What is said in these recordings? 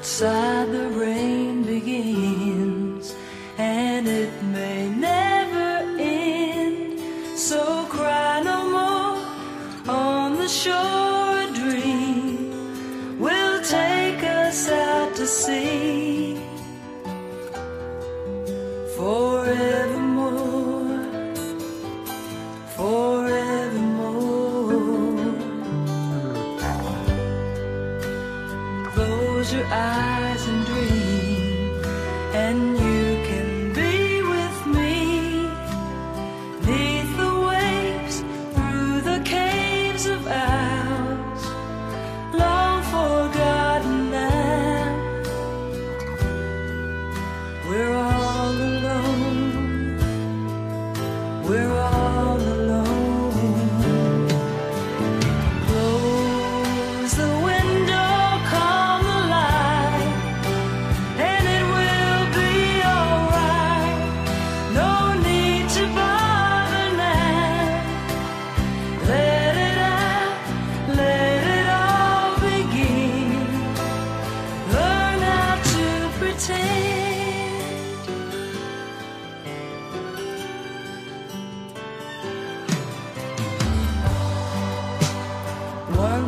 Outside the rain begins and it may never end. So cry no more on the shore.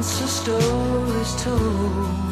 once a story's told.